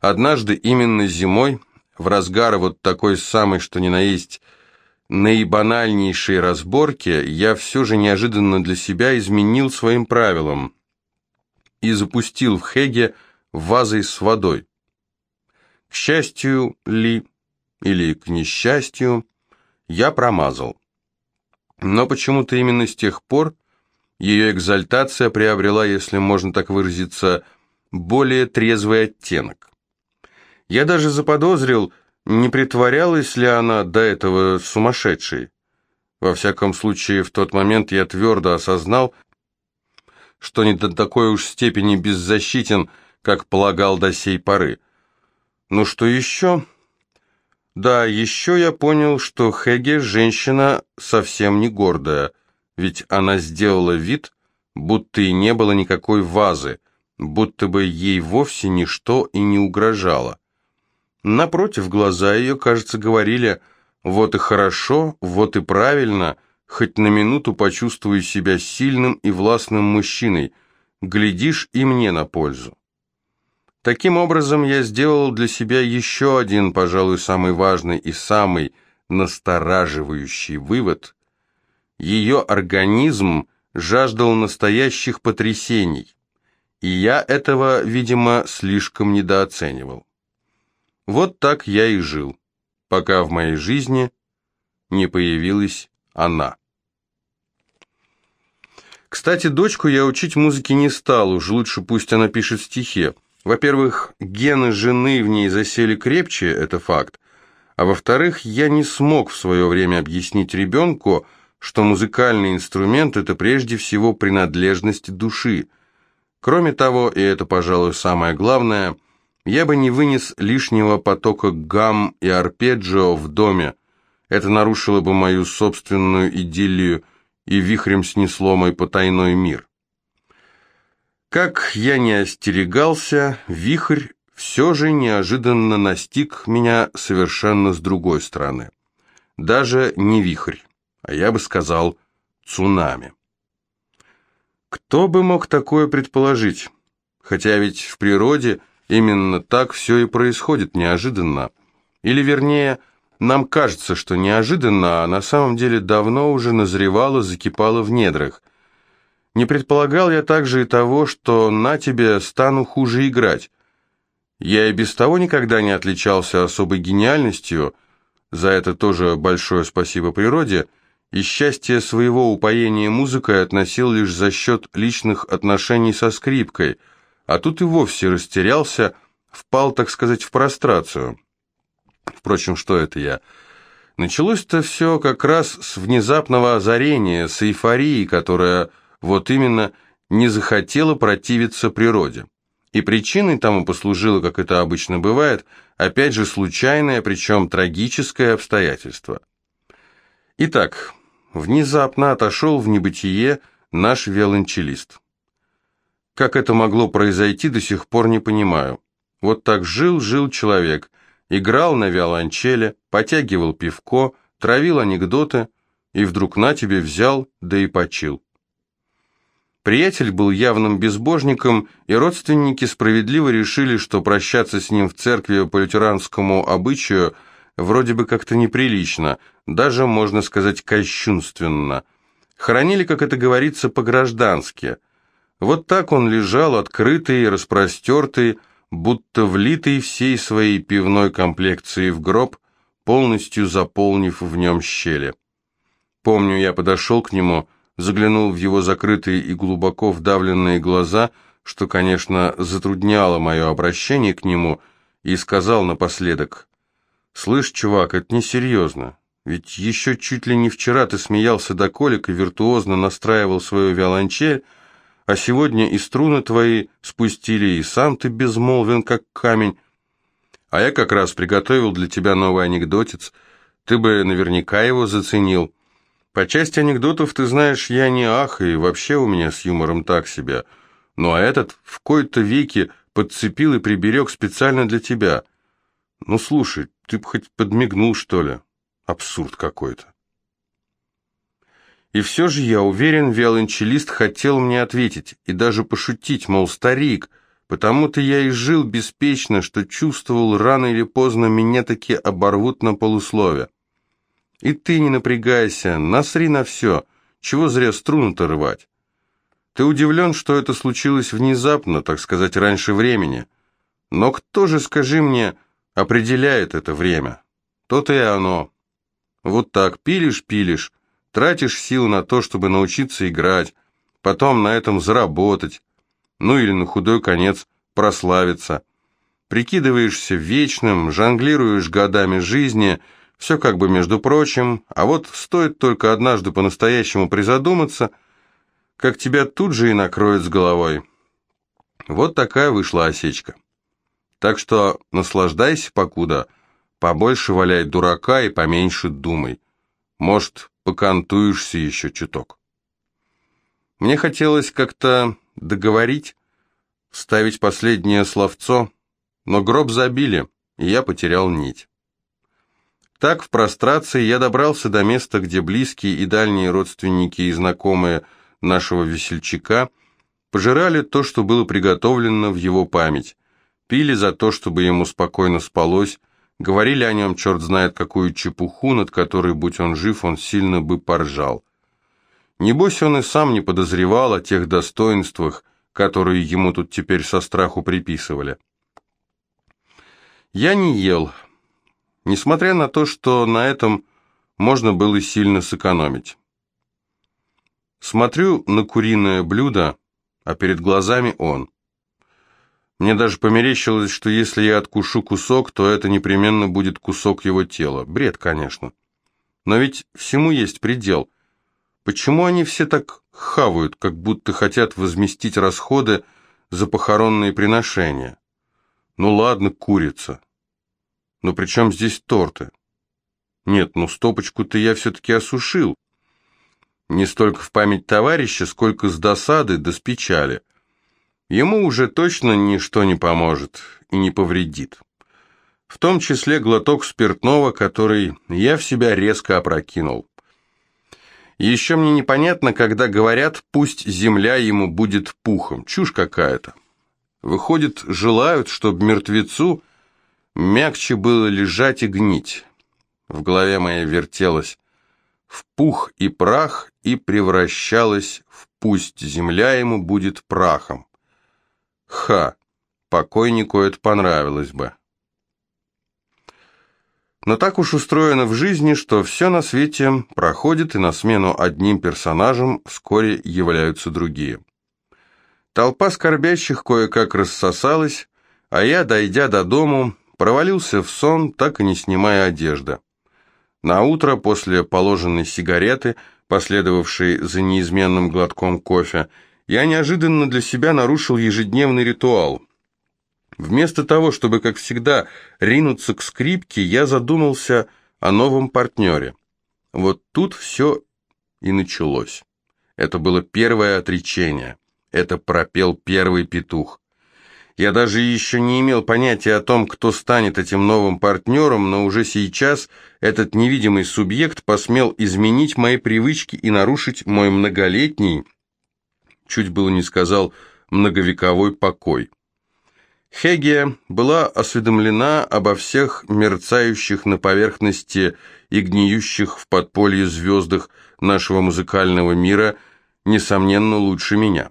однажды именно зимой, в разгар вот такой самой, что ни на есть, наибанальнейшей разборки, я все же неожиданно для себя изменил своим правилам и запустил в Хеге вазой с водой. К счастью ли, или к несчастью, я промазал. Но почему-то именно с тех пор ее экзальтация приобрела, если можно так выразиться, более трезвый оттенок. Я даже заподозрил, не притворялась ли она до этого сумасшедшей. Во всяком случае, в тот момент я твердо осознал, что не до такой уж степени беззащитен, как полагал до сей поры. Ну что еще? Да, еще я понял, что Хеге женщина совсем не гордая, ведь она сделала вид, будто и не было никакой вазы, будто бы ей вовсе ничто и не угрожало. Напротив, глаза ее, кажется, говорили «вот и хорошо, вот и правильно», хоть на минуту почувствую себя сильным и властным мужчиной, глядишь и мне на пользу. Таким образом, я сделал для себя еще один, пожалуй, самый важный и самый настораживающий вывод. Ее организм жаждал настоящих потрясений, и я этого, видимо, слишком недооценивал. Вот так я и жил, пока в моей жизни не появилась она. Кстати, дочку я учить музыке не стал, уж лучше пусть она пишет стихи. Во-первых, гены жены в ней засели крепче, это факт. А во-вторых, я не смог в свое время объяснить ребенку, что музыкальный инструмент – это прежде всего принадлежность души. Кроме того, и это, пожалуй, самое главное, я бы не вынес лишнего потока гамм и арпеджио в доме. Это нарушило бы мою собственную идиллию и вихрем снесло мой потайной мир. Как я не остерегался, вихрь все же неожиданно настиг меня совершенно с другой стороны. Даже не вихрь, а я бы сказал цунами. Кто бы мог такое предположить? Хотя ведь в природе именно так все и происходит неожиданно. Или вернее, нам кажется, что неожиданно, а на самом деле давно уже назревало, закипало в недрах – не предполагал я также и того, что на тебе стану хуже играть. Я и без того никогда не отличался особой гениальностью, за это тоже большое спасибо природе, и счастье своего упоения музыкой относил лишь за счет личных отношений со скрипкой, а тут и вовсе растерялся, впал, так сказать, в прострацию. Впрочем, что это я? Началось-то все как раз с внезапного озарения, с эйфории, которая вот именно не захотела противиться природе. И причиной тому послужило, как это обычно бывает, опять же случайное, причем трагическое обстоятельство. Итак, внезапно отошел в небытие наш виолончелист. Как это могло произойти, до сих пор не понимаю. Вот так жил-жил человек, играл на виолончели, потягивал пивко, травил анекдоты, и вдруг на тебе взял, да и почил. Приятель был явным безбожником, и родственники справедливо решили, что прощаться с ним в церкви по лютеранскому обычаю вроде бы как-то неприлично, даже, можно сказать, кощунственно. Хоронили, как это говорится, по-граждански. Вот так он лежал, открытый, распростертый, будто влитый всей своей пивной комплекцией в гроб, полностью заполнив в нем щели. Помню, я подошел к нему, заглянул в его закрытые и глубоко вдавленные глаза, что, конечно, затрудняло мое обращение к нему, и сказал напоследок, «Слышь, чувак, это несерьезно, ведь еще чуть ли не вчера ты смеялся до колик и виртуозно настраивал свою виолончель, а сегодня и струны твои спустили, и сам ты безмолвен, как камень. А я как раз приготовил для тебя новый анекдотец, ты бы наверняка его заценил». По части анекдотов, ты знаешь, я не ах, и вообще у меня с юмором так себе. Ну а этот в кои-то веки подцепил и приберег специально для тебя. Ну слушай, ты бы хоть подмигнул, что ли? Абсурд какой-то. И все же, я уверен, виолончелист хотел мне ответить и даже пошутить, мол, старик, Потому-то я и жил беспечно, что чувствовал, рано или поздно меня таки оборвут на полуслове. И ты не напрягайся, насри на все, чего зря струну-то рвать. Ты удивлен, что это случилось внезапно, так сказать, раньше времени. Но кто же, скажи мне, определяет это время? То-то и оно. Вот так, пилишь-пилишь, тратишь силы на то, чтобы научиться играть, потом на этом заработать, ну или на худой конец прославиться. Прикидываешься вечным, жонглируешь годами жизни, все как бы между прочим, а вот стоит только однажды по-настоящему призадуматься, как тебя тут же и накроет с головой. Вот такая вышла осечка. Так что наслаждайся покуда, побольше валяй дурака и поменьше думай. Может, покантуешься еще чуток. Мне хотелось как-то договорить, ставить последнее словцо, но гроб забили, и я потерял нить. Так, в прострации я добрался до места, где близкие и дальние родственники и знакомые нашего весельчака пожирали то, что было приготовлено в его память, пили за то, чтобы ему спокойно спалось, говорили о нем черт знает какую чепуху, над которой, будь он жив, он сильно бы поржал. Небось, он и сам не подозревал о тех достоинствах, которые ему тут теперь со страху приписывали. Я не ел, несмотря на то, что на этом можно было сильно сэкономить. Смотрю на куриное блюдо, а перед глазами он. Мне даже померещилось, что если я откушу кусок, то это непременно будет кусок его тела. Бред, конечно. Но ведь всему есть предел. Почему они все так хавают, как будто хотят возместить расходы за похоронные приношения? Ну ладно, курица. Но при чем здесь торты? Нет, ну стопочку-то я все-таки осушил. Не столько в память товарища, сколько с досады да с печали. Ему уже точно ничто не поможет и не повредит. В том числе глоток спиртного, который я в себя резко опрокинул. Еще мне непонятно, когда говорят «пусть земля ему будет пухом». Чушь какая-то. Выходит, желают, чтобы мертвецу мягче было лежать и гнить. В голове моей вертелось в пух и прах и превращалась в пусть земля ему будет прахом. Ха, покойнику это понравилось бы. Но так уж устроено в жизни, что все на свете проходит, и на смену одним персонажам вскоре являются другие. Толпа скорбящих кое-как рассосалась, а я, дойдя до дому, провалился в сон, так и не снимая одежды. На утро после положенной сигареты, последовавшей за неизменным глотком кофе, я неожиданно для себя нарушил ежедневный ритуал. Вместо того, чтобы, как всегда, ринуться к скрипке, я задумался о новом партнере. Вот тут все и началось. Это было первое отречение. Это пропел первый петух. Я даже еще не имел понятия о том, кто станет этим новым партнером, но уже сейчас этот невидимый субъект посмел изменить мои привычки и нарушить мой многолетний, чуть было не сказал, многовековой покой. Хегия была осведомлена обо всех мерцающих на поверхности и гниющих в подполье звездах нашего музыкального мира, несомненно, лучше меня.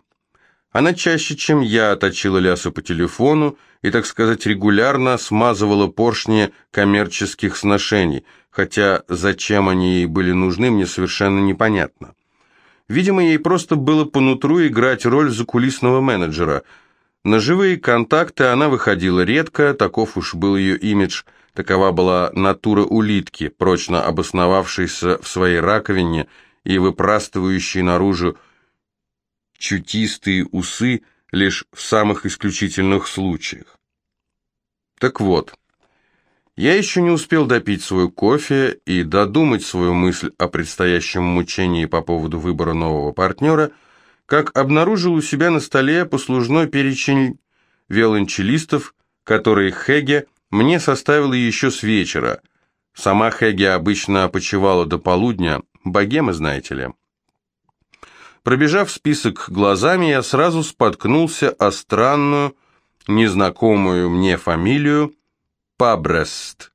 Она чаще, чем я, точила лясы по телефону и, так сказать, регулярно смазывала поршни коммерческих сношений, хотя зачем они ей были нужны, мне совершенно непонятно. Видимо, ей просто было по нутру играть роль закулисного менеджера. На живые контакты она выходила редко, таков уж был ее имидж, такова была натура улитки, прочно обосновавшейся в своей раковине и выпрастывающей наружу чутистые усы лишь в самых исключительных случаях. Так вот, я еще не успел допить свой кофе и додумать свою мысль о предстоящем мучении по поводу выбора нового партнера, как обнаружил у себя на столе послужной перечень виолончелистов, которые Хеге мне составила еще с вечера. Сама Хеге обычно опочивала до полудня, богема, знаете ли. Пробежав список глазами, я сразу споткнулся о странную, незнакомую мне фамилию Пабрест.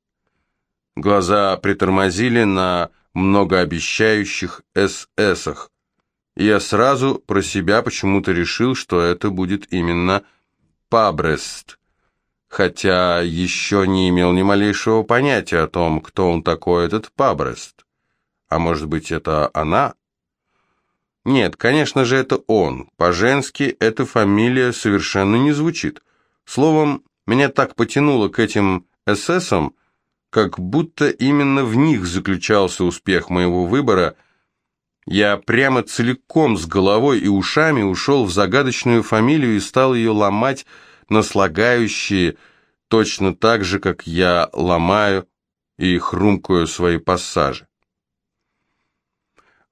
Глаза притормозили на многообещающих ССах. Я сразу про себя почему-то решил, что это будет именно Пабрест, хотя еще не имел ни малейшего понятия о том, кто он такой, этот Пабрест. А может быть, это она? Нет, конечно же, это он. По-женски эта фамилия совершенно не звучит. Словом, меня так потянуло к этим эсэсам, как будто именно в них заключался успех моего выбора. Я прямо целиком с головой и ушами ушел в загадочную фамилию и стал ее ломать на слагающие, точно так же, как я ломаю и хрумкаю свои пассажи.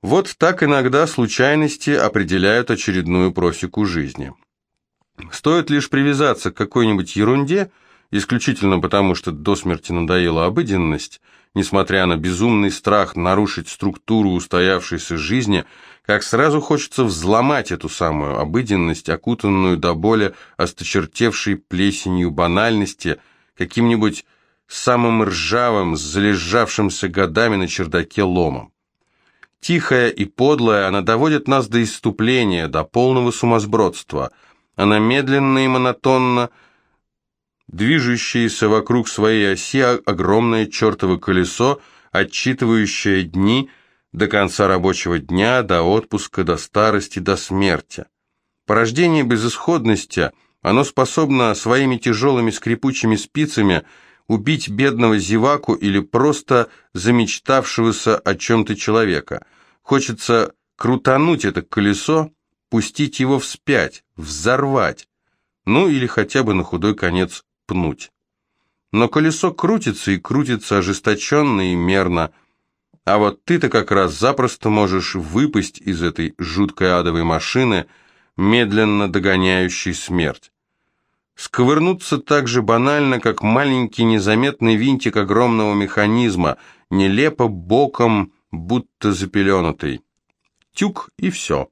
Вот так иногда случайности определяют очередную просеку жизни. Стоит лишь привязаться к какой-нибудь ерунде – исключительно потому, что до смерти надоела обыденность, несмотря на безумный страх нарушить структуру устоявшейся жизни, как сразу хочется взломать эту самую обыденность, окутанную до боли осточертевшей плесенью банальности, каким-нибудь самым ржавым, залежавшимся годами на чердаке ломом. Тихая и подлая, она доводит нас до иступления, до полного сумасбродства. Она медленно и монотонно движущееся вокруг своей оси огромное чертово колесо, отчитывающее дни до конца рабочего дня, до отпуска, до старости, до смерти. Порождение безысходности, оно способно своими тяжелыми скрипучими спицами убить бедного зеваку или просто замечтавшегося о чем-то человека. Хочется крутануть это колесо, пустить его вспять, взорвать, ну или хотя бы на худой конец пнуть. Но колесо крутится и крутится ожесточенно и мерно, а вот ты-то как раз запросто можешь выпасть из этой жуткой адовой машины, медленно догоняющей смерть. Сковырнуться так же банально, как маленький незаметный винтик огромного механизма, нелепо боком, будто запеленутый. Тюк и все.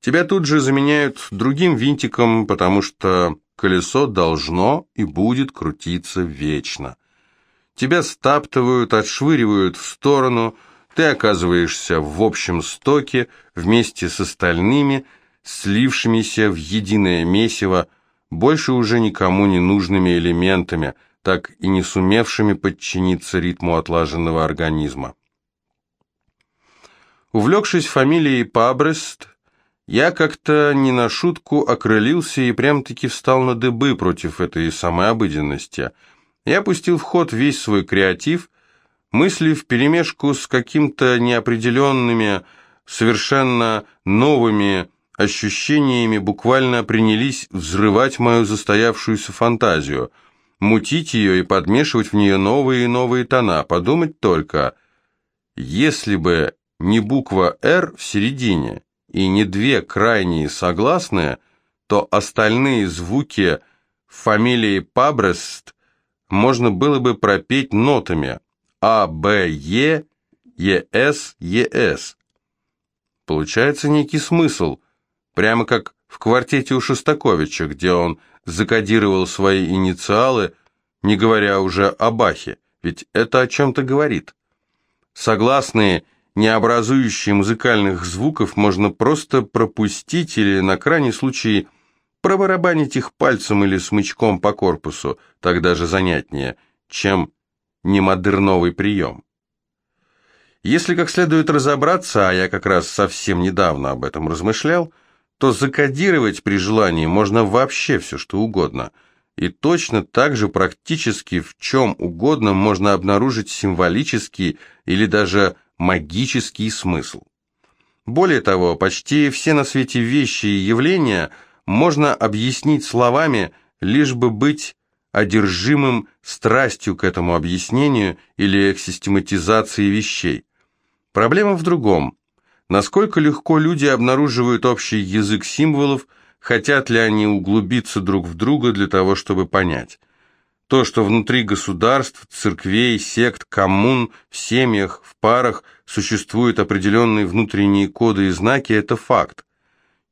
Тебя тут же заменяют другим винтиком, потому что колесо должно и будет крутиться вечно. Тебя стаптывают, отшвыривают в сторону, ты оказываешься в общем стоке вместе с остальными, слившимися в единое месиво, больше уже никому не нужными элементами, так и не сумевшими подчиниться ритму отлаженного организма. Увлекшись фамилией Пабрест, я как-то не на шутку окрылился и прям-таки встал на дыбы против этой самой обыденности. Я пустил в ход весь свой креатив, мысли вперемешку с каким-то неопределенными, совершенно новыми ощущениями буквально принялись взрывать мою застоявшуюся фантазию, мутить ее и подмешивать в нее новые и новые тона. Подумать только, если бы не буква «Р» в середине – и не две крайние согласные, то остальные звуки фамилии Пабрест можно было бы пропеть нотами А, Б, Е, ЕС, ЕС. Получается некий смысл, прямо как в квартете у Шостаковича, где он закодировал свои инициалы, не говоря уже о Бахе, ведь это о чем-то говорит. Согласные не образующие музыкальных звуков, можно просто пропустить или, на крайний случай, пробарабанить их пальцем или смычком по корпусу, тогда же занятнее, чем немодерновый прием. Если как следует разобраться, а я как раз совсем недавно об этом размышлял, то закодировать при желании можно вообще все, что угодно. И точно так же практически в чем угодно можно обнаружить символический или даже магический смысл. Более того, почти все на свете вещи и явления можно объяснить словами, лишь бы быть одержимым страстью к этому объяснению или к систематизации вещей. Проблема в другом. Насколько легко люди обнаруживают общий язык символов, хотят ли они углубиться друг в друга для того, чтобы понять – то, что внутри государств, церквей, сект, коммун, в семьях, в парах существуют определенные внутренние коды и знаки, это факт.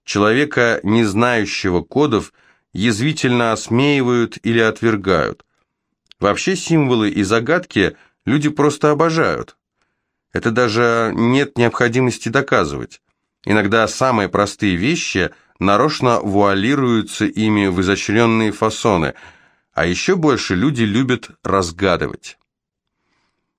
Человека, не знающего кодов, язвительно осмеивают или отвергают. Вообще символы и загадки люди просто обожают. Это даже нет необходимости доказывать. Иногда самые простые вещи нарочно вуалируются ими в изощренные фасоны, а еще больше люди любят разгадывать.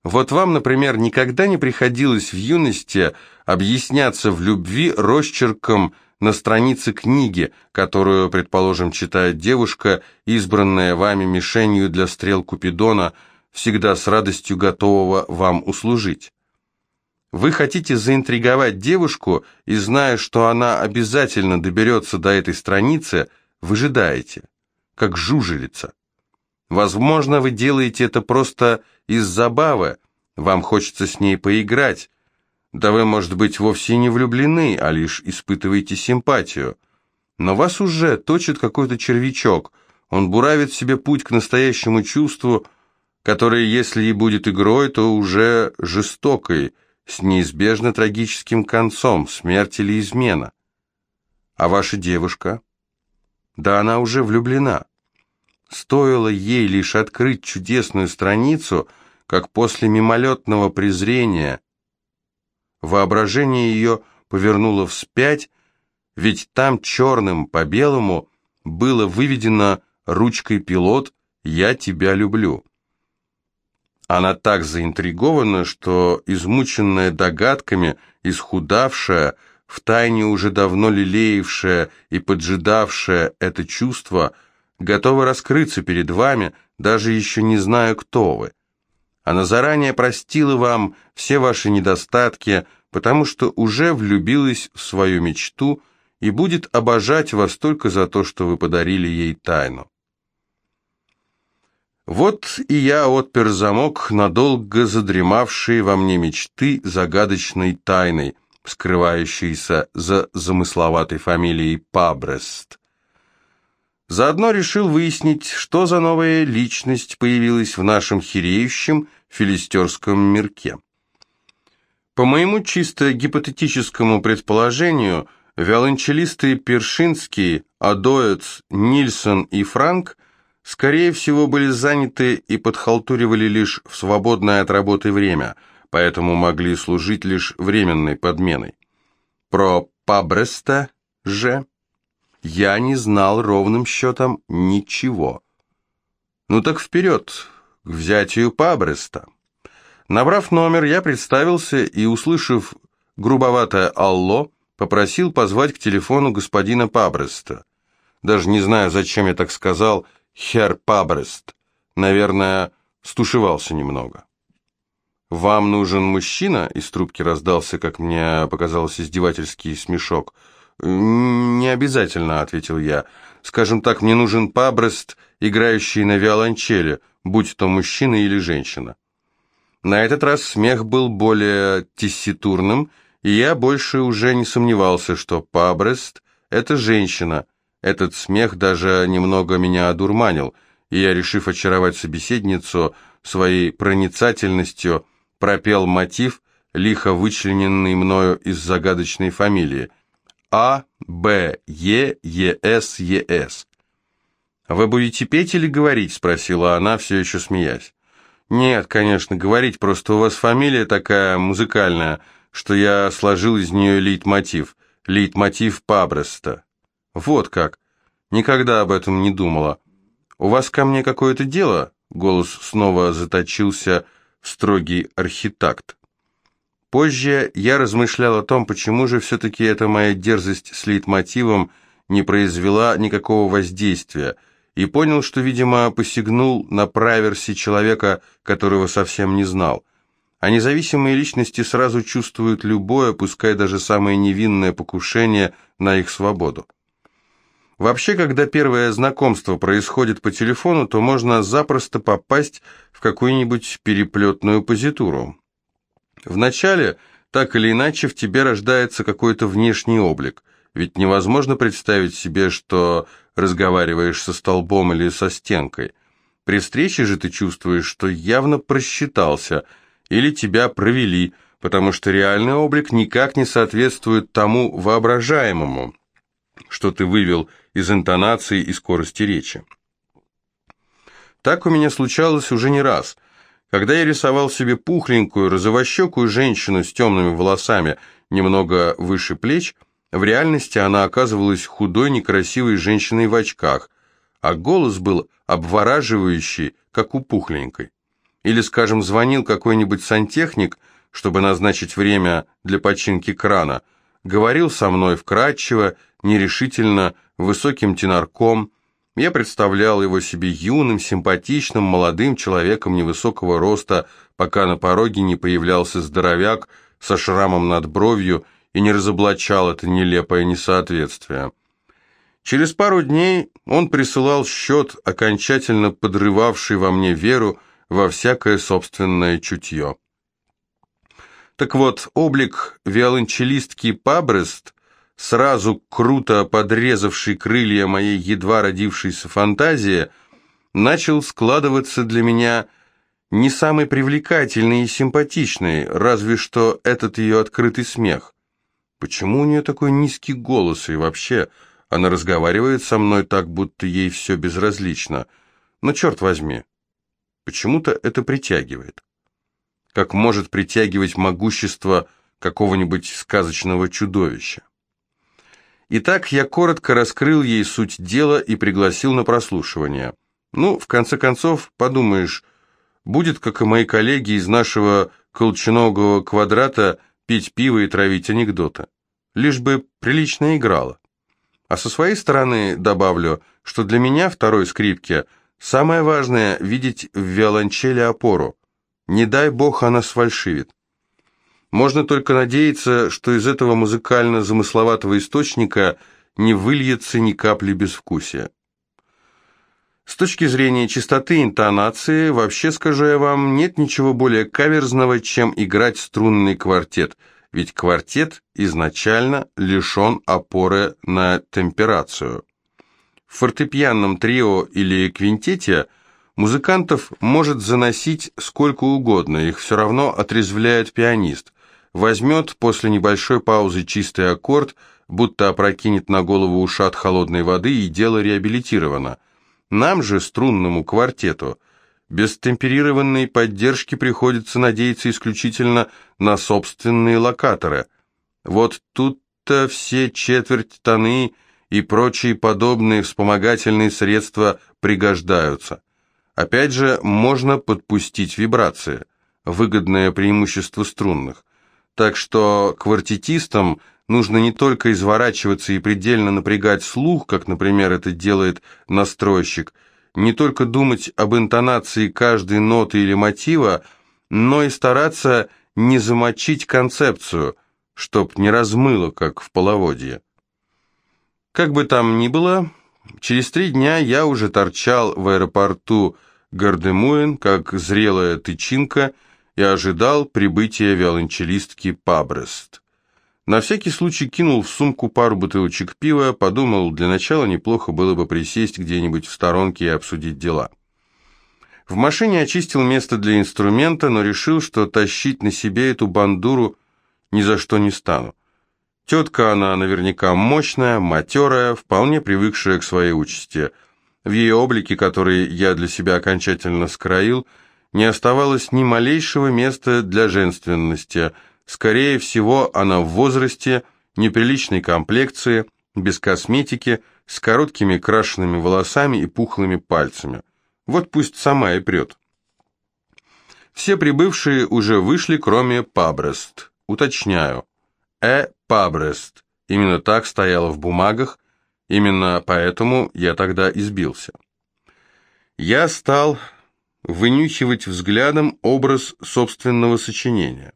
Вот вам, например, никогда не приходилось в юности объясняться в любви росчерком на странице книги, которую, предположим, читает девушка, избранная вами мишенью для стрел Купидона, всегда с радостью готового вам услужить. Вы хотите заинтриговать девушку и, зная, что она обязательно доберется до этой страницы, выжидаете, как жужелица. Возможно, вы делаете это просто из забавы, вам хочется с ней поиграть. Да вы, может быть, вовсе не влюблены, а лишь испытываете симпатию. Но вас уже точит какой-то червячок, он буравит себе путь к настоящему чувству, которое, если и будет игрой, то уже жестокой, с неизбежно трагическим концом, смерть или измена. А ваша девушка? Да она уже влюблена. Стоило ей лишь открыть чудесную страницу, как после мимолетного презрения воображение ее повернуло вспять, ведь там черным по белому было выведено ручкой пилот «Я тебя люблю». Она так заинтригована, что, измученная догадками, исхудавшая, втайне уже давно лелеявшая и поджидавшая это чувство, готова раскрыться перед вами, даже еще не зная, кто вы. Она заранее простила вам все ваши недостатки, потому что уже влюбилась в свою мечту и будет обожать вас только за то, что вы подарили ей тайну. Вот и я отпер замок, надолго задремавшие во мне мечты загадочной тайной, скрывающейся за замысловатой фамилией Пабрест. Заодно решил выяснить, что за новая личность появилась в нашем хиреющем филистерском мирке. По моему чисто гипотетическому предположению, виолончелисты Першинский, Адоец, Нильсон и Франк – скорее всего, были заняты и подхалтуривали лишь в свободное от работы время, поэтому могли служить лишь временной подменой. Про Пабреста же я не знал ровным счетом ничего. Ну так вперед, к взятию Пабреста. Набрав номер, я представился и, услышав грубоватое «Алло», попросил позвать к телефону господина Пабреста. Даже не знаю, зачем я так сказал, Хер Пабрест, наверное, стушевался немного. «Вам нужен мужчина?» — из трубки раздался, как мне показалось, издевательский смешок. «Не обязательно», — ответил я. «Скажем так, мне нужен Пабрест, играющий на виолончели, будь то мужчина или женщина». На этот раз смех был более тесситурным, и я больше уже не сомневался, что Пабрест — это женщина, этот смех даже немного меня одурманил, и я, решив очаровать собеседницу своей проницательностью, пропел мотив, лихо вычлененный мною из загадочной фамилии А, Б, Е, Е, С, Е, С. «Вы будете петь или говорить?» – спросила она, все еще смеясь. «Нет, конечно, говорить, просто у вас фамилия такая музыкальная, что я сложил из нее лейтмотив, лейтмотив Пабреста». «Вот как. Никогда об этом не думала. У вас ко мне какое-то дело?» Голос снова заточился в строгий архитект. Позже я размышлял о том, почему же все-таки эта моя дерзость с лейтмотивом не произвела никакого воздействия, и понял, что, видимо, посягнул на праверси человека, которого совсем не знал. А независимые личности сразу чувствуют любое, пускай даже самое невинное покушение на их свободу. Вообще, когда первое знакомство происходит по телефону, то можно запросто попасть в какую-нибудь переплетную позитуру. Вначале, так или иначе, в тебе рождается какой-то внешний облик, ведь невозможно представить себе, что разговариваешь со столбом или со стенкой. При встрече же ты чувствуешь, что явно просчитался, или тебя провели, потому что реальный облик никак не соответствует тому воображаемому, что ты вывел из интонации и скорости речи. Так у меня случалось уже не раз. Когда я рисовал себе пухленькую, розовощекую женщину с темными волосами, немного выше плеч, в реальности она оказывалась худой, некрасивой женщиной в очках, а голос был обвораживающий, как у пухленькой. Или, скажем, звонил какой-нибудь сантехник, чтобы назначить время для починки крана, говорил со мной вкрадчиво, нерешительно, высоким тенорком. Я представлял его себе юным, симпатичным, молодым человеком невысокого роста, пока на пороге не появлялся здоровяк со шрамом над бровью и не разоблачал это нелепое несоответствие. Через пару дней он присылал счет, окончательно подрывавший во мне веру во всякое собственное чутье. Так вот, облик виолончелистки Пабрест, сразу круто подрезавший крылья моей едва родившейся фантазии, начал складываться для меня не самый привлекательный и симпатичный, разве что этот ее открытый смех. Почему у нее такой низкий голос, и вообще она разговаривает со мной так, будто ей все безразлично? Но черт возьми, почему-то это притягивает как может притягивать могущество какого-нибудь сказочного чудовища. Итак, я коротко раскрыл ей суть дела и пригласил на прослушивание. Ну, в конце концов, подумаешь, будет, как и мои коллеги из нашего колченогого квадрата, пить пиво и травить анекдоты. Лишь бы прилично играла. А со своей стороны добавлю, что для меня, второй скрипке, самое важное – видеть в виолончели опору. Не дай бог она сфальшивит. Можно только надеяться, что из этого музыкально-замысловатого источника не выльется ни капли безвкусия. С точки зрения чистоты интонации, вообще, скажу я вам, нет ничего более каверзного, чем играть струнный квартет, ведь квартет изначально лишен опоры на темперацию. В фортепианном трио или квинтете – Музыкантов может заносить сколько угодно, их все равно отрезвляет пианист. Возьмет после небольшой паузы чистый аккорд, будто опрокинет на голову ушат холодной воды, и дело реабилитировано. Нам же, струнному квартету, без темперированной поддержки приходится надеяться исключительно на собственные локаторы. Вот тут-то все четверть тоны и прочие подобные вспомогательные средства пригождаются. Опять же, можно подпустить вибрации, выгодное преимущество струнных. Так что квартетистам нужно не только изворачиваться и предельно напрягать слух, как, например, это делает настройщик, не только думать об интонации каждой ноты или мотива, но и стараться не замочить концепцию, чтоб не размыло, как в половодье. Как бы там ни было, Через три дня я уже торчал в аэропорту Гардемуэн, как зрелая тычинка, и ожидал прибытия виолончелистки Пабрест. На всякий случай кинул в сумку пару бутылочек пива, подумал, для начала неплохо было бы присесть где-нибудь в сторонке и обсудить дела. В машине очистил место для инструмента, но решил, что тащить на себе эту бандуру ни за что не стану. Тетка она наверняка мощная, матерая, вполне привыкшая к своей участи. В ее облике, который я для себя окончательно скроил, не оставалось ни малейшего места для женственности. Скорее всего, она в возрасте, неприличной комплекции, без косметики, с короткими крашенными волосами и пухлыми пальцами. Вот пусть сама и прет. Все прибывшие уже вышли, кроме Пабрест. Уточняю. Э. Пабрест. Именно так стояло в бумагах, именно поэтому я тогда избился. Я стал вынюхивать взглядом образ собственного сочинения.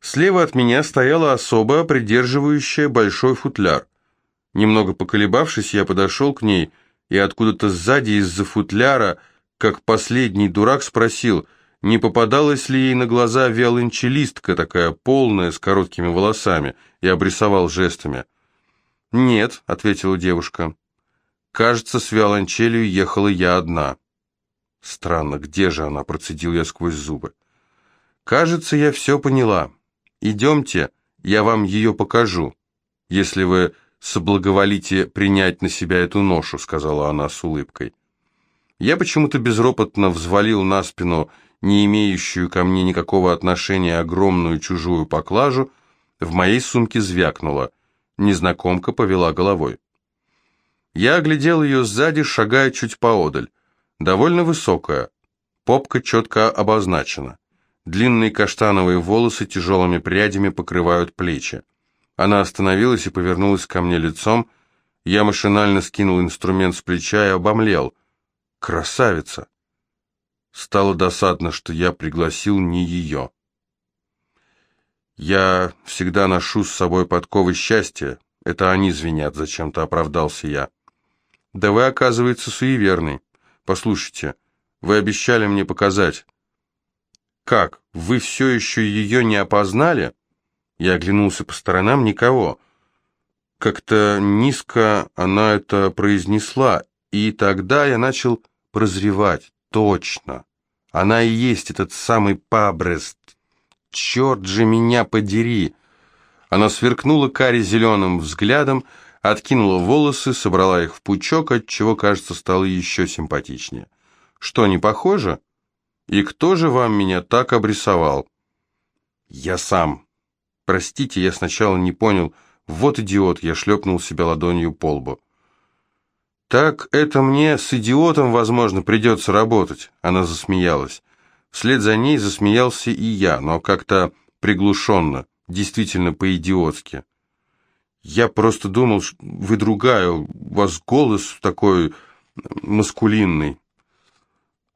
Слева от меня стояла особа, придерживающая большой футляр. Немного поколебавшись, я подошел к ней, и откуда-то сзади из-за футляра, как последний дурак, спросил – не попадалась ли ей на глаза виолончелистка, такая полная, с короткими волосами, и обрисовал жестами. «Нет», — ответила девушка. «Кажется, с виолончелью ехала я одна». «Странно, где же она?» — процедил я сквозь зубы. «Кажется, я все поняла. Идемте, я вам ее покажу, если вы соблаговолите принять на себя эту ношу», — сказала она с улыбкой. Я почему-то безропотно взвалил на спину не имеющую ко мне никакого отношения огромную чужую поклажу, в моей сумке звякнуло. Незнакомка повела головой. Я оглядел ее сзади, шагая чуть поодаль. Довольно высокая, попка четко обозначена. Длинные каштановые волосы тяжелыми прядями покрывают плечи. Она остановилась и повернулась ко мне лицом. Я машинально скинул инструмент с плеча и обомлел. Красавица! Стало досадно, что я пригласил не ее. Я всегда ношу с собой подковы счастья. Это они звенят, зачем-то оправдался я. Да вы, оказывается, суеверный. Послушайте, вы обещали мне показать. Как, вы все еще ее не опознали? Я оглянулся по сторонам, никого. Как-то низко она это произнесла, и тогда я начал прозревать. Точно. Она и есть этот самый Пабрест. Черт же меня подери! Она сверкнула каре зеленым взглядом, откинула волосы, собрала их в пучок, отчего, кажется, стало еще симпатичнее. Что, не похоже? И кто же вам меня так обрисовал? Я сам. Простите, я сначала не понял. Вот идиот, я шлепнул себя ладонью по лбу. Так это мне с идиотом, возможно, придется работать. Она засмеялась. Вслед за ней засмеялся и я, но как-то приглушенно, действительно по-идиотски. Я просто думал, вы другая, у вас голос такой маскулинный.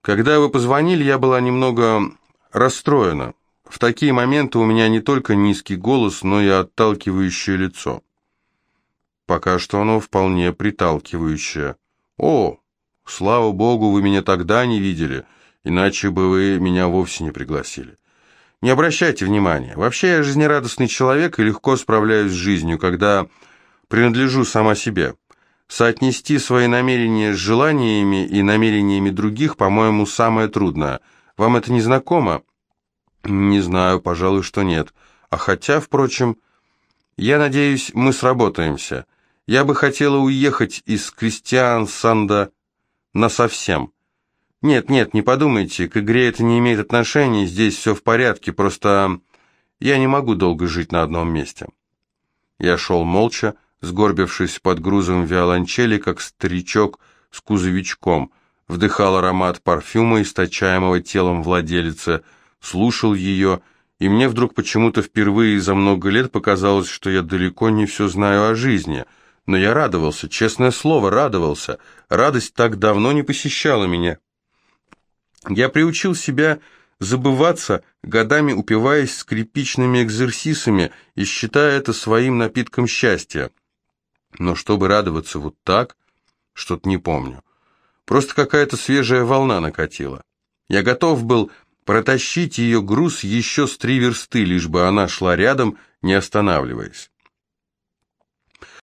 Когда вы позвонили, я была немного расстроена. В такие моменты у меня не только низкий голос, но и отталкивающее лицо. Пока что оно вполне приталкивающее. О, слава богу, вы меня тогда не видели, иначе бы вы меня вовсе не пригласили. Не обращайте внимания. Вообще я жизнерадостный человек и легко справляюсь с жизнью, когда принадлежу сама себе. Соотнести свои намерения с желаниями и намерениями других, по-моему, самое трудное. Вам это не знакомо? Не знаю, пожалуй, что нет. А хотя, впрочем, я надеюсь, мы сработаемся. Я бы хотела уехать из Кристиан Санда насовсем. Нет, нет, не подумайте, к игре это не имеет отношения, здесь все в порядке, просто я не могу долго жить на одном месте. Я шел молча, сгорбившись под грузом виолончели, как старичок с кузовичком, вдыхал аромат парфюма, источаемого телом владелицы, слушал ее, и мне вдруг почему-то впервые за много лет показалось, что я далеко не все знаю о жизни, но я радовался, честное слово, радовался. Радость так давно не посещала меня. Я приучил себя забываться, годами упиваясь скрипичными экзерсисами и считая это своим напитком счастья. Но чтобы радоваться вот так, что-то не помню. Просто какая-то свежая волна накатила. Я готов был протащить ее груз еще с три версты, лишь бы она шла рядом, не останавливаясь.